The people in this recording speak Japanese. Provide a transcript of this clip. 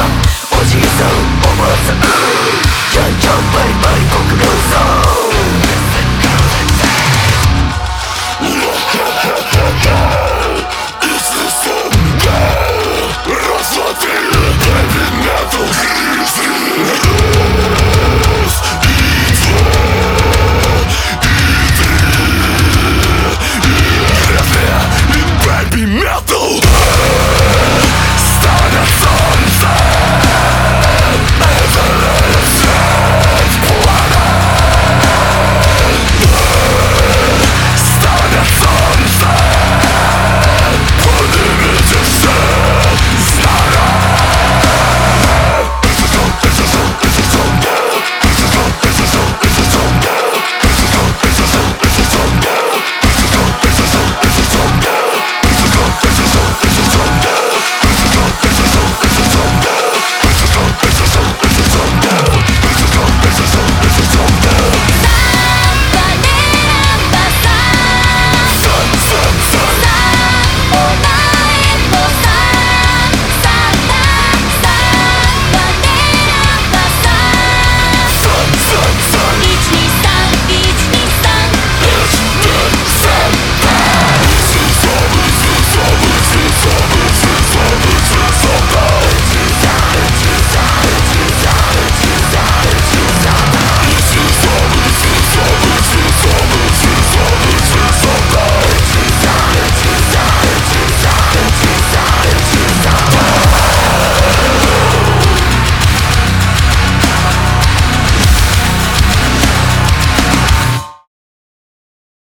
さおじいさんおばあさんキャンキャンバリバリ国領さ Разводы, дави на дух и